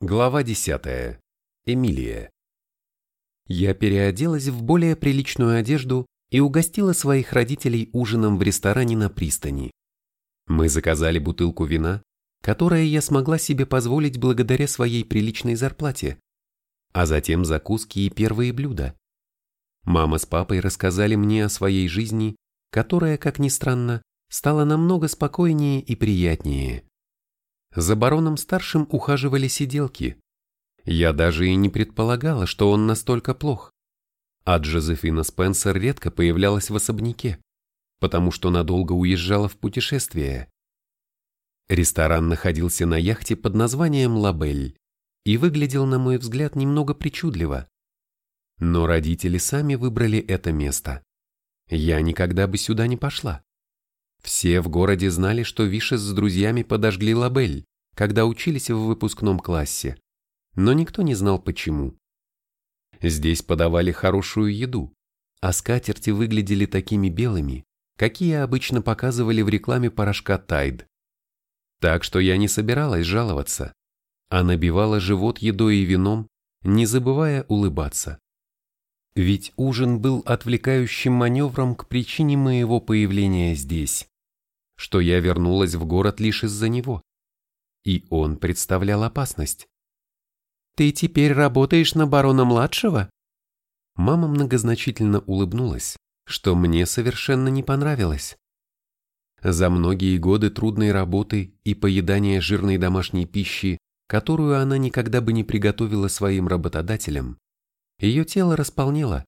Глава 10. Эмилия. Я переоделась в более приличную одежду и угостила своих родителей ужином в ресторане на пристани. Мы заказали бутылку вина, которое я смогла себе позволить благодаря своей приличной зарплате, а затем закуски и первые блюда. Мама с папой рассказали мне о своей жизни, которая, как ни странно, стала намного спокойнее и приятнее. За бароном-старшим ухаживали сиделки. Я даже и не предполагала, что он настолько плох. А Джозефина Спенсер редко появлялась в особняке, потому что надолго уезжала в путешествие. Ресторан находился на яхте под названием «Лабель» и выглядел, на мой взгляд, немного причудливо. Но родители сами выбрали это место. Я никогда бы сюда не пошла. Все в городе знали, что Вишес с друзьями подожгли лабель, когда учились в выпускном классе, но никто не знал почему. Здесь подавали хорошую еду, а скатерти выглядели такими белыми, какие обычно показывали в рекламе порошка Тайд. Так что я не собиралась жаловаться, а набивала живот едой и вином, не забывая улыбаться. Ведь ужин был отвлекающим маневром к причине моего появления здесь, что я вернулась в город лишь из-за него. И он представлял опасность. «Ты теперь работаешь на барона-младшего?» Мама многозначительно улыбнулась, что мне совершенно не понравилось. За многие годы трудной работы и поедания жирной домашней пищи, которую она никогда бы не приготовила своим работодателям, ее тело располнело,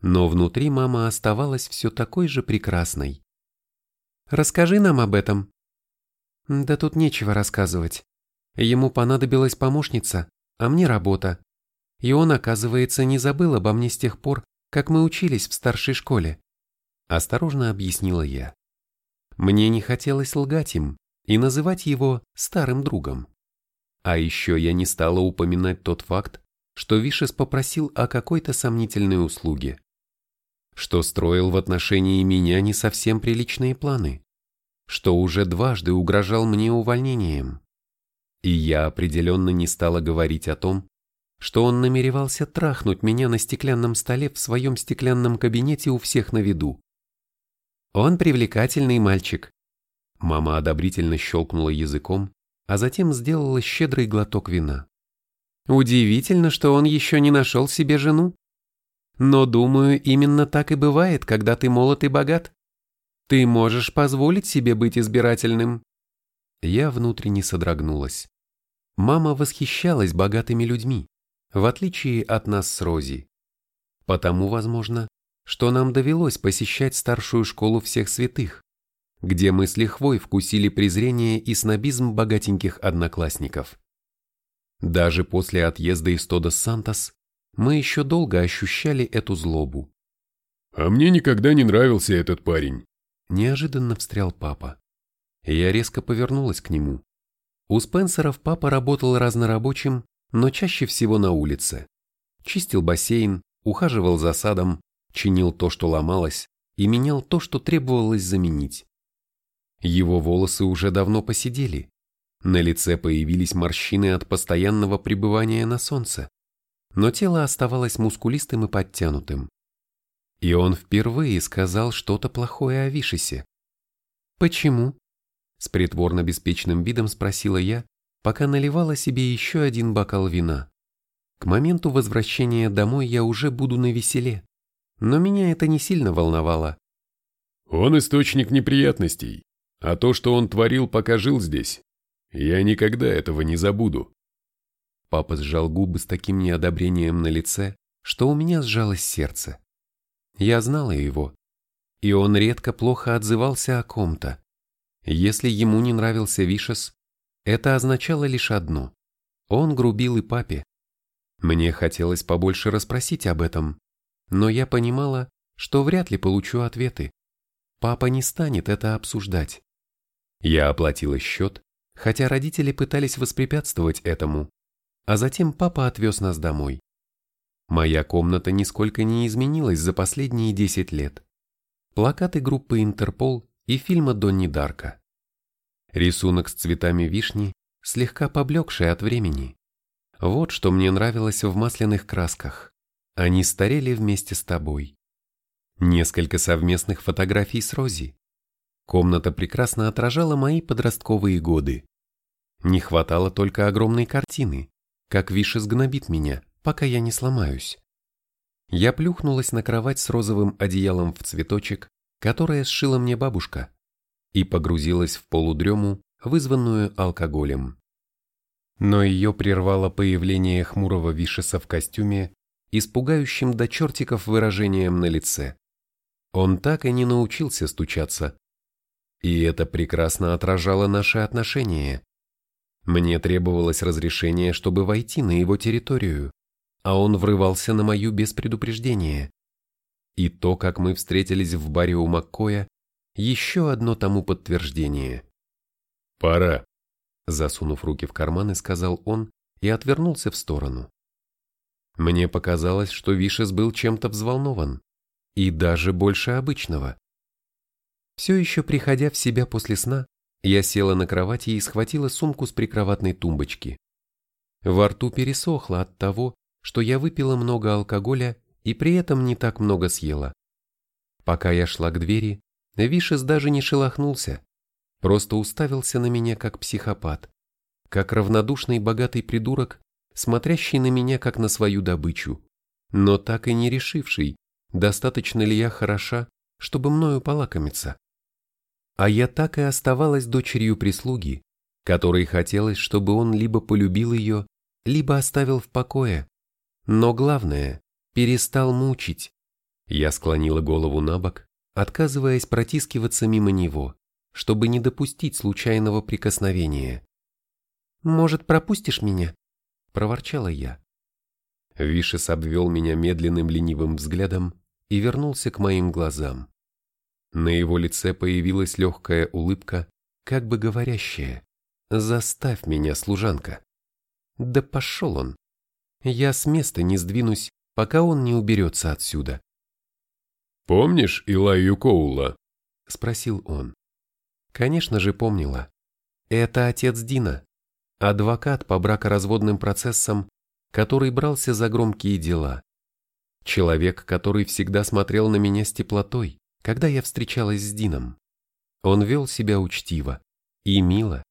но внутри мама оставалась все такой же прекрасной. «Расскажи нам об этом». «Да тут нечего рассказывать. Ему понадобилась помощница, а мне работа. И он, оказывается, не забыл обо мне с тех пор, как мы учились в старшей школе. Осторожно объяснила я. Мне не хотелось лгать им и называть его старым другом. А еще я не стала упоминать тот факт, что Вишес попросил о какой-то сомнительной услуге, что строил в отношении меня не совсем приличные планы, что уже дважды угрожал мне увольнением. И я определенно не стала говорить о том, что он намеревался трахнуть меня на стеклянном столе в своем стеклянном кабинете у всех на виду. Он привлекательный мальчик. Мама одобрительно щелкнула языком, а затем сделала щедрый глоток вина. Удивительно, что он еще не нашел себе жену. Но, думаю, именно так и бывает, когда ты молод и богат. Ты можешь позволить себе быть избирательным. Я внутренне содрогнулась. Мама восхищалась богатыми людьми, в отличие от нас с Рози. Потому, возможно, что нам довелось посещать старшую школу всех святых, где мы с лихвой вкусили презрение и снобизм богатеньких одноклассников. Даже после отъезда из Тодос Сантос мы еще долго ощущали эту злобу. «А мне никогда не нравился этот парень», – неожиданно встрял папа. Я резко повернулась к нему. У Спенсеров папа работал разнорабочим, но чаще всего на улице. Чистил бассейн, ухаживал за садом, чинил то, что ломалось, и менял то, что требовалось заменить. Его волосы уже давно посидели, на лице появились морщины от постоянного пребывания на солнце, но тело оставалось мускулистым и подтянутым. И он впервые сказал что-то плохое о Вишесе. «Почему?» С притворно-беспечным видом спросила я, пока наливала себе еще один бокал вина. К моменту возвращения домой я уже буду на веселе, но меня это не сильно волновало. «Он источник неприятностей, а то, что он творил, пока жил здесь, я никогда этого не забуду. Папа сжал губы с таким неодобрением на лице, что у меня сжалось сердце. Я знала его, и он редко плохо отзывался о ком-то. Если ему не нравился Вишес, это означало лишь одно – он грубил и папе. Мне хотелось побольше расспросить об этом, но я понимала, что вряд ли получу ответы. Папа не станет это обсуждать. Я оплатила счет хотя родители пытались воспрепятствовать этому, а затем папа отвез нас домой. Моя комната нисколько не изменилась за последние 10 лет. Плакаты группы Интерпол и фильма Донни Дарка. Рисунок с цветами вишни, слегка поблекший от времени. Вот что мне нравилось в масляных красках. Они старели вместе с тобой. Несколько совместных фотографий с Рози. Комната прекрасно отражала мои подростковые годы. Не хватало только огромной картины, как Виша сгнобит меня, пока я не сломаюсь. Я плюхнулась на кровать с розовым одеялом в цветочек, которое сшила мне бабушка, и погрузилась в полудрему, вызванную алкоголем. Но ее прервало появление хмурого Вишеса в костюме, испугающим до чертиков выражением на лице. Он так и не научился стучаться. И это прекрасно отражало наши отношения. Мне требовалось разрешение, чтобы войти на его территорию, а он врывался на мою без предупреждения. И то, как мы встретились в баре у Маккоя, еще одно тому подтверждение. «Пора», — засунув руки в карманы, сказал он и отвернулся в сторону. Мне показалось, что Вишес был чем-то взволнован, и даже больше обычного. Все еще приходя в себя после сна, я села на кровати и схватила сумку с прикроватной тумбочки. Во рту пересохло от того, что я выпила много алкоголя и при этом не так много съела. Пока я шла к двери, Вишес даже не шелохнулся, просто уставился на меня как психопат, как равнодушный богатый придурок, смотрящий на меня как на свою добычу, но так и не решивший, достаточно ли я хороша, чтобы мною полакомиться. А я так и оставалась дочерью прислуги, которой хотелось, чтобы он либо полюбил ее, либо оставил в покое. Но главное, перестал мучить. Я склонила голову на бок, отказываясь протискиваться мимо него, чтобы не допустить случайного прикосновения. «Может, пропустишь меня?» – проворчала я. Вишес обвел меня медленным ленивым взглядом и вернулся к моим глазам. На его лице появилась легкая улыбка, как бы говорящая «Заставь меня, служанка». Да пошел он. Я с места не сдвинусь, пока он не уберется отсюда. «Помнишь Илаю Коула?» – спросил он. Конечно же помнила. Это отец Дина, адвокат по бракоразводным процессам, который брался за громкие дела. Человек, который всегда смотрел на меня с теплотой, когда я встречалась с Дином. Он вел себя учтиво и мило,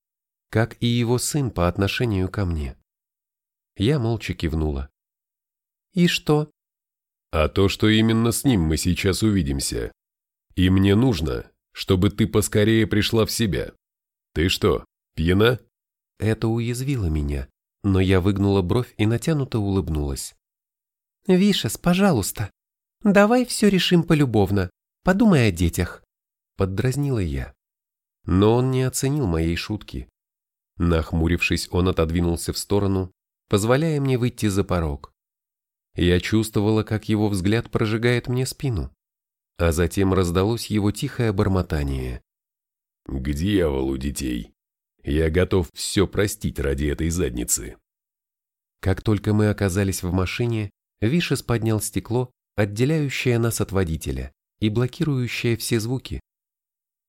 как и его сын по отношению ко мне. Я молча кивнула. «И что?» а то, что именно с ним мы сейчас увидимся. И мне нужно, чтобы ты поскорее пришла в себя. Ты что, пьяна? Это уязвило меня, но я выгнула бровь и натянуто улыбнулась. «Вишес, пожалуйста, давай все решим полюбовно, подумай о детях», — поддразнила я. Но он не оценил моей шутки. Нахмурившись, он отодвинулся в сторону, позволяя мне выйти за порог. Я чувствовала, как его взгляд прожигает мне спину, а затем раздалось его тихое бормотание. «К дьяволу детей! Я готов все простить ради этой задницы!» Как только мы оказались в машине, Вишес поднял стекло, отделяющее нас от водителя и блокирующее все звуки.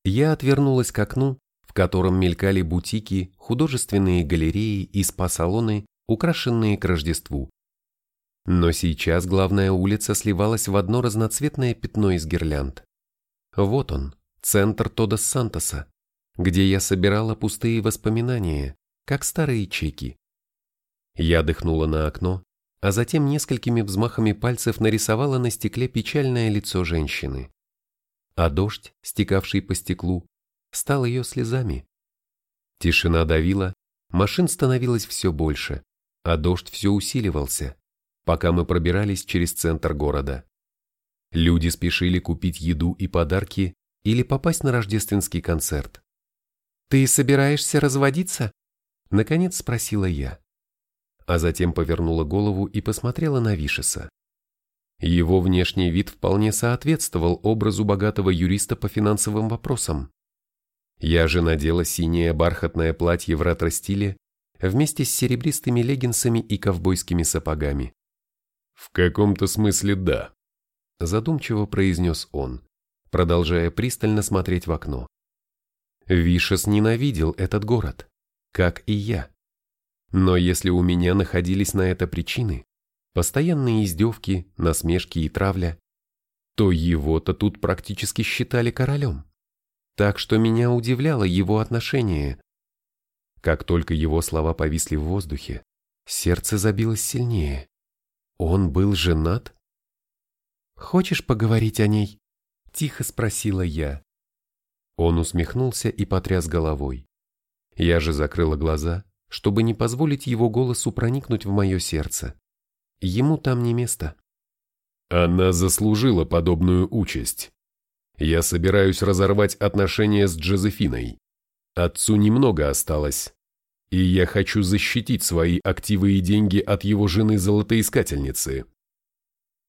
Я отвернулась к окну, в котором мелькали бутики, художественные галереи и спа-салоны, украшенные к Рождеству. Но сейчас главная улица сливалась в одно разноцветное пятно из гирлянд. Вот он, центр Тодос Сантоса, где я собирала пустые воспоминания, как старые чеки. Я дыхнула на окно, а затем несколькими взмахами пальцев нарисовала на стекле печальное лицо женщины. А дождь, стекавший по стеклу, стал ее слезами. Тишина давила, машин становилось все больше, а дождь все усиливался пока мы пробирались через центр города. Люди спешили купить еду и подарки или попасть на рождественский концерт. «Ты собираешься разводиться?» – наконец спросила я. А затем повернула голову и посмотрела на Вишеса. Его внешний вид вполне соответствовал образу богатого юриста по финансовым вопросам. Я же надела синее бархатное платье в ретро-стиле вместе с серебристыми леггинсами и ковбойскими сапогами. «В каком-то смысле да», – задумчиво произнес он, продолжая пристально смотреть в окно. Вишес ненавидел этот город, как и я. Но если у меня находились на это причины, постоянные издевки, насмешки и травля, то его-то тут практически считали королем. Так что меня удивляло его отношение. Как только его слова повисли в воздухе, сердце забилось сильнее. Он был женат? «Хочешь поговорить о ней?» – тихо спросила я. Он усмехнулся и потряс головой. Я же закрыла глаза, чтобы не позволить его голосу проникнуть в мое сердце. Ему там не место. Она заслужила подобную участь. Я собираюсь разорвать отношения с Джозефиной. Отцу немного осталось. И я хочу защитить свои активы и деньги от его жены-золотоискательницы.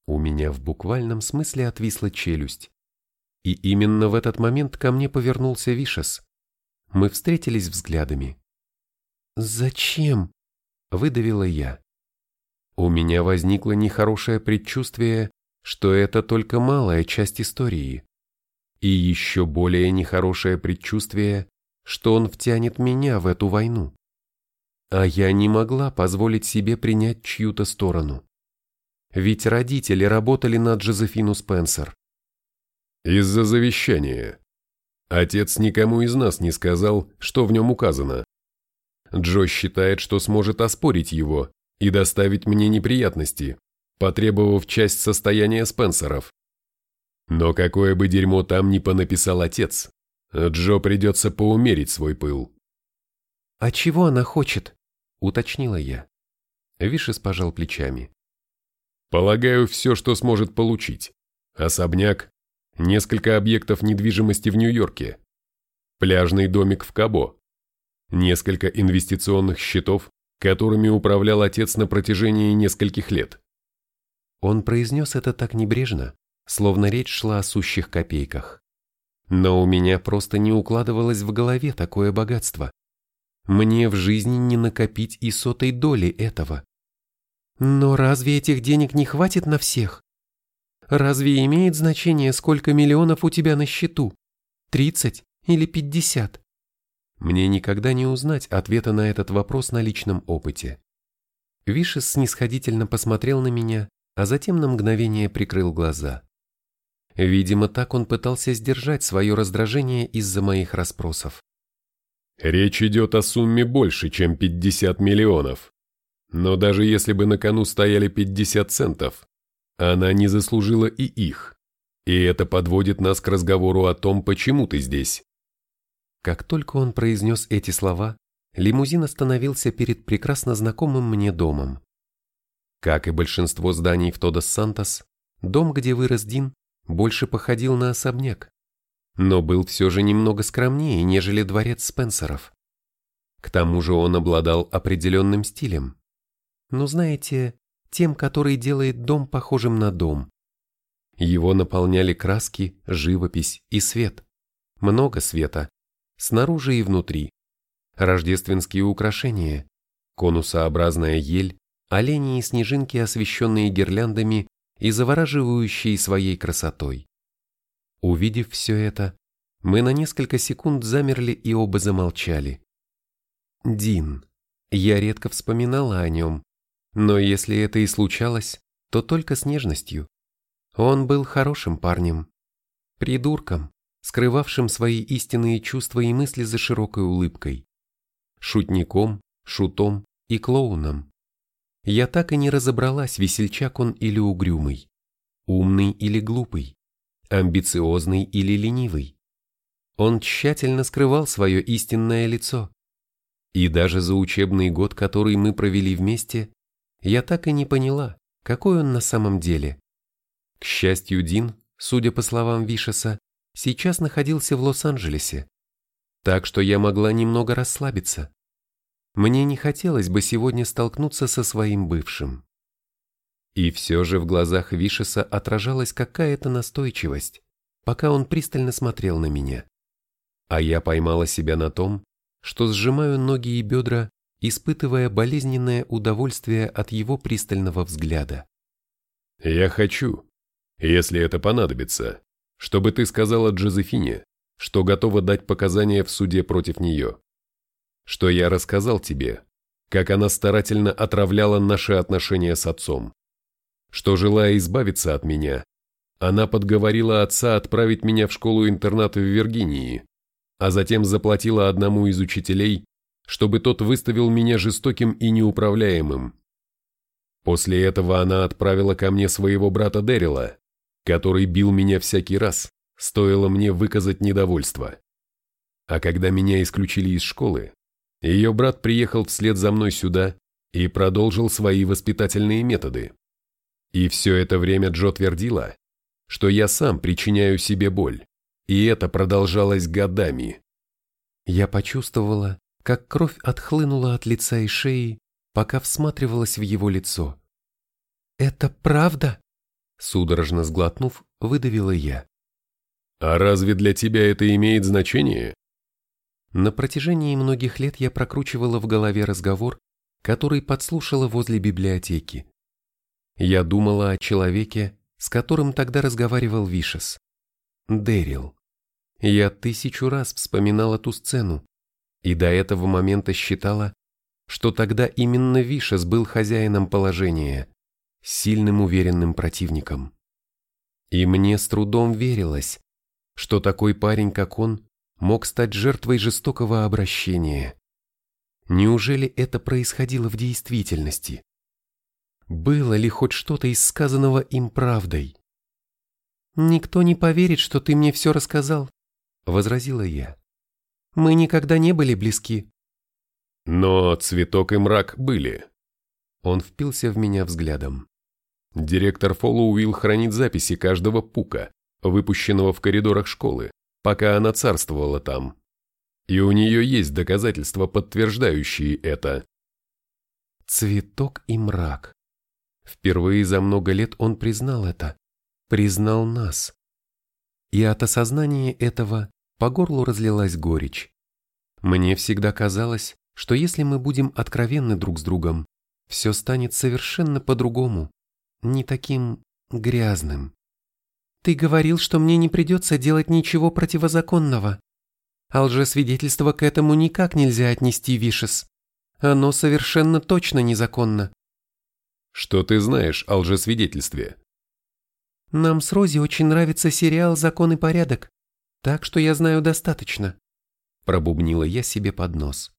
У меня в буквальном смысле отвисла челюсть. И именно в этот момент ко мне повернулся Вишес. Мы встретились взглядами. «Зачем?» – выдавила я. У меня возникло нехорошее предчувствие, что это только малая часть истории. И еще более нехорошее предчувствие, что он втянет меня в эту войну. А я не могла позволить себе принять чью-то сторону. Ведь родители работали на Джозефину Спенсер. Из-за завещания. Отец никому из нас не сказал, что в нем указано. Джо считает, что сможет оспорить его, и доставить мне неприятности, потребовав часть состояния Спенсеров. Но какое бы дерьмо там ни понаписал отец, Джо придется поумерить свой пыл. «А чего она хочет?» – уточнила я. Вишес пожал плечами. «Полагаю, все, что сможет получить. Особняк, несколько объектов недвижимости в Нью-Йорке, пляжный домик в Кабо, несколько инвестиционных счетов которыми управлял отец на протяжении нескольких лет. Он произнес это так небрежно, словно речь шла о сущих копейках. Но у меня просто не укладывалось в голове такое богатство. Мне в жизни не накопить и сотой доли этого. Но разве этих денег не хватит на всех? Разве имеет значение, сколько миллионов у тебя на счету? Тридцать или пятьдесят? Мне никогда не узнать ответа на этот вопрос на личном опыте. Вишес снисходительно посмотрел на меня, а затем на мгновение прикрыл глаза. Видимо, так он пытался сдержать свое раздражение из-за моих расспросов. Речь идет о сумме больше, чем 50 миллионов. Но даже если бы на кону стояли 50 центов, она не заслужила и их. И это подводит нас к разговору о том, почему ты здесь. Как только он произнес эти слова, лимузин остановился перед прекрасно знакомым мне домом. Как и большинство зданий в Тодос-Сантос, дом, где вырос Дин, больше походил на особняк, но был все же немного скромнее, нежели дворец Спенсеров. К тому же он обладал определенным стилем. Ну, знаете, тем, который делает дом похожим на дом. Его наполняли краски, живопись и свет. Много света, снаружи и внутри. Рождественские украшения, конусообразная ель, олени и снежинки, освещенные гирляндами и завораживающие своей красотой. Увидев все это, мы на несколько секунд замерли и оба замолчали. Дин. Я редко вспоминала о нем, но если это и случалось, то только с нежностью. Он был хорошим парнем. Придурком, скрывавшим свои истинные чувства и мысли за широкой улыбкой. Шутником, шутом и клоуном. Я так и не разобралась, весельчак он или угрюмый, умный или глупый, амбициозный или ленивый. Он тщательно скрывал свое истинное лицо. И даже за учебный год, который мы провели вместе, я так и не поняла, какой он на самом деле. К счастью, Дин, судя по словам Вишеса, сейчас находился в Лос-Анджелесе, так что я могла немного расслабиться. Мне не хотелось бы сегодня столкнуться со своим бывшим. И все же в глазах Вишеса отражалась какая-то настойчивость, пока он пристально смотрел на меня. А я поймала себя на том, что сжимаю ноги и бедра, испытывая болезненное удовольствие от его пристального взгляда. «Я хочу, если это понадобится, чтобы ты сказала Джозефине, что готова дать показания в суде против нее. Что я рассказал тебе, как она старательно отравляла наши отношения с отцом. Что, желая избавиться от меня, она подговорила отца отправить меня в школу-интернат в Виргинии, а затем заплатила одному из учителей, чтобы тот выставил меня жестоким и неуправляемым. После этого она отправила ко мне своего брата Дэрила, который бил меня всякий раз, стоило мне выказать недовольство. А когда меня исключили из школы, ее брат приехал вслед за мной сюда и продолжил свои воспитательные методы. И все это время Джо твердила, что я сам причиняю себе боль, и это продолжалось годами. Я почувствовала, как кровь отхлынула от лица и шеи, пока всматривалась в его лицо. «Это правда?» Судорожно сглотнув, выдавила я. «А разве для тебя это имеет значение?» На протяжении многих лет я прокручивала в голове разговор, который подслушала возле библиотеки. Я думала о человеке, с которым тогда разговаривал Вишес. Дэрил. Я тысячу раз вспоминала ту сцену, и до этого момента считала, что тогда именно Вишес был хозяином положения, сильным уверенным противником. И мне с трудом верилось, что такой парень, как он, мог стать жертвой жестокого обращения. Неужели это происходило в действительности? Было ли хоть что-то из сказанного им правдой? «Никто не поверит, что ты мне все рассказал», — возразила я. «Мы никогда не были близки». Но цветок и мрак были. Он впился в меня взглядом. Директор Фоллоуилл хранит записи каждого пука, выпущенного в коридорах школы пока она царствовала там. И у нее есть доказательства, подтверждающие это. Цветок и мрак. Впервые за много лет он признал это, признал нас. И от осознания этого по горлу разлилась горечь. Мне всегда казалось, что если мы будем откровенны друг с другом, все станет совершенно по-другому, не таким грязным. Ты говорил, что мне не придется делать ничего противозаконного. А лжесвидетельство к этому никак нельзя отнести, Вишес. Оно совершенно точно незаконно. Что ты знаешь о лжесвидетельстве? Нам с Рози очень нравится сериал «Закон и порядок», так что я знаю достаточно. Пробубнила я себе под нос.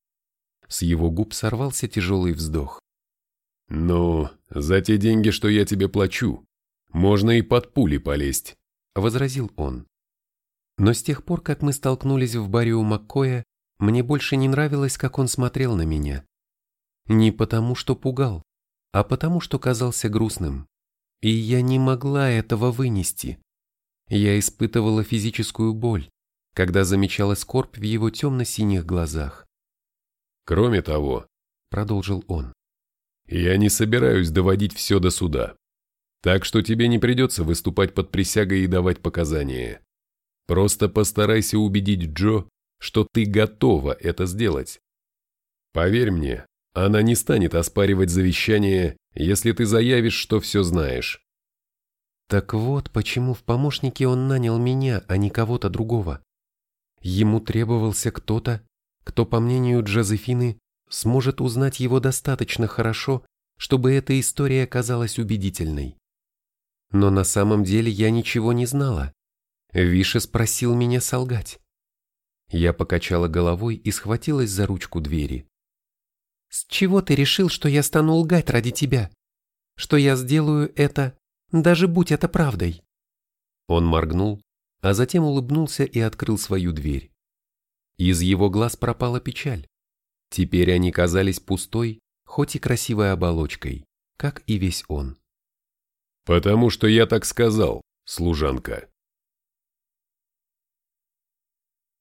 С его губ сорвался тяжелый вздох. «Ну, за те деньги, что я тебе плачу, можно и под пули полезть», — возразил он. Но с тех пор, как мы столкнулись в баре у Маккоя, мне больше не нравилось, как он смотрел на меня. Не потому, что пугал, а потому, что казался грустным. И я не могла этого вынести. Я испытывала физическую боль, когда замечала скорбь в его темно-синих глазах. «Кроме того», — продолжил он, — «я не собираюсь доводить все до суда. Так что тебе не придется выступать под присягой и давать показания. Просто постарайся убедить Джо, что ты готова это сделать. Поверь мне, она не станет оспаривать завещание, если ты заявишь, что все знаешь. Так вот, почему в помощнике он нанял меня, а не кого-то другого. Ему требовался кто-то, кто, по мнению Джозефины, сможет узнать его достаточно хорошо, чтобы эта история казалась убедительной. Но на самом деле я ничего не знала. Виша спросил меня солгать. Я покачала головой и схватилась за ручку двери. «С чего ты решил, что я стану лгать ради тебя? Что я сделаю это, даже будь это правдой?» Он моргнул, а затем улыбнулся и открыл свою дверь. Из его глаз пропала печаль. Теперь они казались пустой, хоть и красивой оболочкой, как и весь он. «Потому что я так сказал, служанка».